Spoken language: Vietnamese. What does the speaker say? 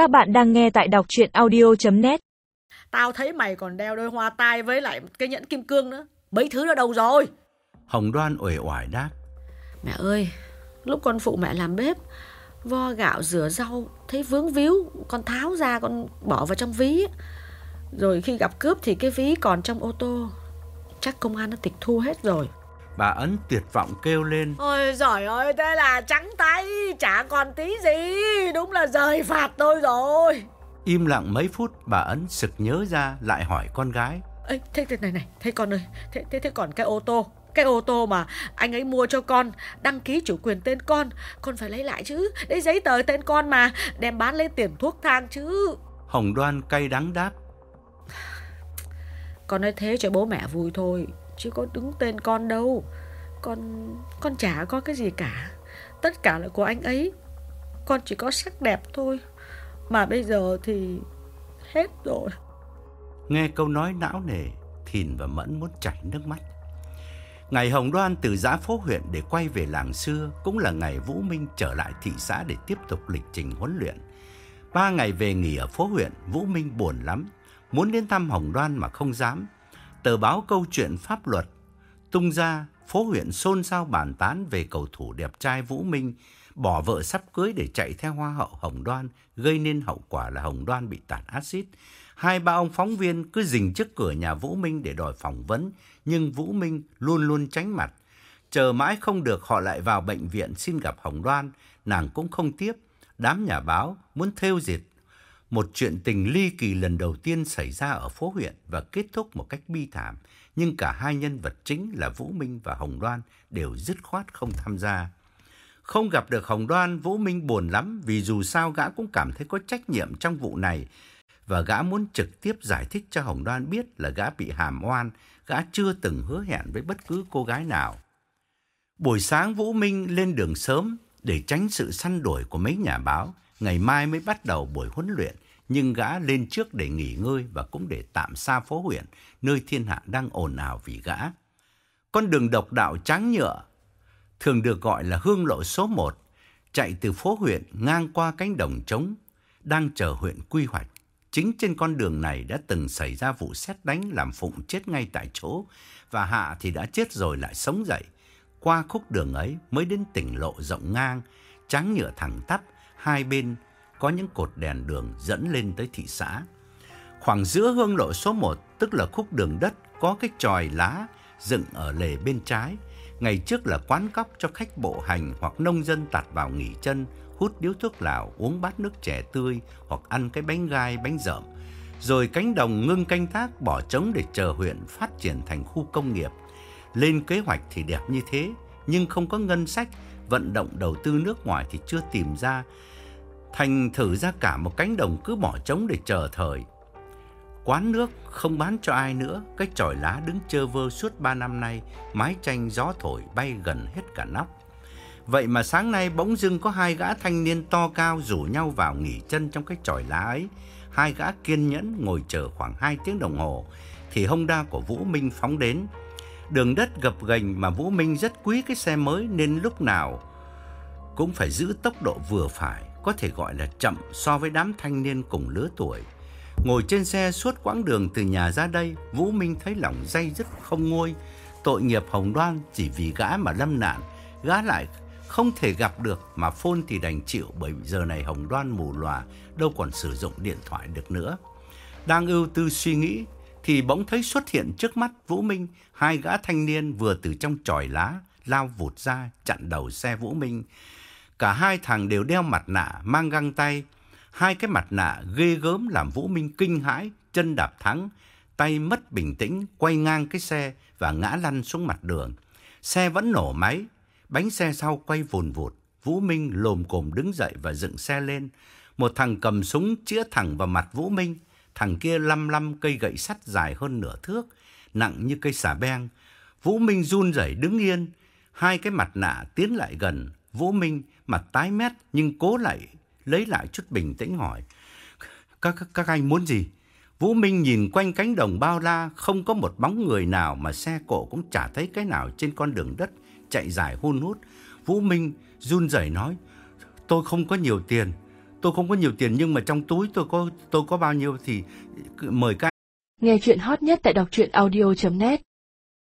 Các bạn đang nghe tại đọc chuyện audio.net Tao thấy mày còn đeo đôi hoa tai với lại cái nhẫn kim cương nữa. Mấy thứ đó đâu rồi? Hồng Đoan uể oải đáp. Mẹ ơi, lúc con phụ mẹ làm bếp, vo gạo rửa rau, thấy vướng víu, con tháo ra con bỏ vào trong ví. Rồi khi gặp cướp thì cái ví còn trong ô tô. Chắc công an nó tịch thu hết rồi. Bà Ấn tuyệt vọng kêu lên. Ôi giời ơi, thế là trắng tay, chả còn tí gì. Đúng là rời phạt tôi rồi. Im lặng mấy phút bà Ấn sực nhớ ra lại hỏi con gái. Ê, thế, thế này này, thế con ơi, thế, thế, thế còn cái ô tô, cái ô tô mà anh ấy mua cho con, đăng ký chủ quyền tên con, con phải lấy lại chứ, đấy giấy tờ tên con mà, đem bán lấy tiền thuốc thang chứ. Hồng Đoan cay đắng đáp. Con nói thế cho bố mẹ vui thôi, chứ có đứng tên con đâu. Con, con chả có cái gì cả, tất cả là của anh ấy. Con chỉ có sắc đẹp thôi, mà bây giờ thì hết rồi. Nghe câu nói não nề, Thìn và Mẫn muốn chảy nước mắt. Ngày Hồng Đoan từ giã phố huyện để quay về làng xưa cũng là ngày Vũ Minh trở lại thị xã để tiếp tục lịch trình huấn luyện. Ba ngày về nghỉ ở phố huyện, Vũ Minh buồn lắm, muốn đến thăm Hồng Đoan mà không dám. Tờ báo câu chuyện pháp luật tung ra, phố huyện xôn xao bàn tán về cầu thủ đẹp trai Vũ Minh bỏ vợ sắp cưới để chạy theo hoa hậu Hồng Đoan, gây nên hậu quả là Hồng Đoan bị tạt axit. Hai ba ông phóng viên cứ dình trước cửa nhà Vũ Minh để đòi phỏng vấn, nhưng Vũ Minh luôn luôn tránh mặt. Chờ mãi không được họ lại vào bệnh viện xin gặp Hồng Đoan, nàng cũng không tiếp. Đám nhà báo muốn thêu diệt một chuyện tình ly kỳ lần đầu tiên xảy ra ở phố huyện và kết thúc một cách bi thảm, nhưng cả hai nhân vật chính là Vũ Minh và Hồng Đoan đều dứt khoát không tham gia. Không gặp được Hồng Đoan, Vũ Minh buồn lắm vì dù sao gã cũng cảm thấy có trách nhiệm trong vụ này và gã muốn trực tiếp giải thích cho Hồng Đoan biết là gã bị hàm oan, gã chưa từng hứa hẹn với bất cứ cô gái nào. Buổi sáng Vũ Minh lên đường sớm để tránh sự săn đuổi của mấy nhà báo, ngày mai mới bắt đầu buổi huấn luyện, nhưng gã lên trước để nghỉ ngơi và cũng để tạm xa phố huyện, nơi thiên hạ đang ồn ào vì gã. Con đường độc đạo trắng nhựa thường được gọi là hương lộ số 1, chạy từ phố huyện ngang qua cánh đồng trống, đang chờ huyện quy hoạch. Chính trên con đường này đã từng xảy ra vụ xét đánh làm Phụng chết ngay tại chỗ, và Hạ thì đã chết rồi lại sống dậy. Qua khúc đường ấy mới đến tỉnh lộ rộng ngang, trắng nhựa thẳng tắp, hai bên có những cột đèn đường dẫn lên tới thị xã. Khoảng giữa hương lộ số 1, tức là khúc đường đất, có cái tròi lá dựng ở lề bên trái, Ngày trước là quán cóc cho khách bộ hành hoặc nông dân tạt vào nghỉ chân, hút điếu thuốc lào, uống bát nước trẻ tươi hoặc ăn cái bánh gai, bánh dởm. Rồi cánh đồng ngưng canh tác bỏ trống để chờ huyện phát triển thành khu công nghiệp. Lên kế hoạch thì đẹp như thế, nhưng không có ngân sách, vận động đầu tư nước ngoài thì chưa tìm ra. Thành thử ra cả một cánh đồng cứ bỏ trống để chờ thời. Quán nước không bán cho ai nữa, cái chòi lá đứng chơ vơ suốt ba năm nay, mái tranh gió thổi bay gần hết cả nóc. Vậy mà sáng nay bỗng dưng có hai gã thanh niên to cao rủ nhau vào nghỉ chân trong cái chòi lá ấy. Hai gã kiên nhẫn ngồi chờ khoảng hai tiếng đồng hồ, thì Honda của Vũ Minh phóng đến. Đường đất gập ghềnh mà Vũ Minh rất quý cái xe mới nên lúc nào cũng phải giữ tốc độ vừa phải, có thể gọi là chậm so với đám thanh niên cùng lứa tuổi. Ngồi trên xe suốt quãng đường từ nhà ra đây, Vũ Minh thấy lòng dây dứt không nguôi. Tội nghiệp Hồng Đoan chỉ vì gã mà lâm nạn, gã lại không thể gặp được mà phone thì đành chịu bởi giờ này Hồng Đoan mù lòa, đâu còn sử dụng điện thoại được nữa. Đang ưu tư suy nghĩ thì bỗng thấy xuất hiện trước mắt Vũ Minh hai gã thanh niên vừa từ trong chòi lá lao vụt ra chặn đầu xe Vũ Minh. Cả hai thằng đều đeo mặt nạ, mang găng tay, Hai cái mặt nạ ghê gớm làm Vũ Minh kinh hãi, chân đạp thắng, tay mất bình tĩnh, quay ngang cái xe và ngã lăn xuống mặt đường. Xe vẫn nổ máy, bánh xe sau quay vùn vụt. Vũ Minh lồm cồm đứng dậy và dựng xe lên. Một thằng cầm súng chĩa thẳng vào mặt Vũ Minh. Thằng kia lăm lăm cây gậy sắt dài hơn nửa thước, nặng như cây xà beng. Vũ Minh run rẩy đứng yên. Hai cái mặt nạ tiến lại gần. Vũ Minh mặt tái mét nhưng cố lại lấy lại chút bình tĩnh hỏi. Các, các, các anh muốn gì? Vũ Minh nhìn quanh cánh đồng bao la, không có một bóng người nào mà xe cộ cũng chả thấy cái nào trên con đường đất chạy dài hun hút. Vũ Minh run rẩy nói, tôi không có nhiều tiền, tôi không có nhiều tiền nhưng mà trong túi tôi có tôi có bao nhiêu thì mời các Nghe chuyện hot nhất tại đọc truyện audio.net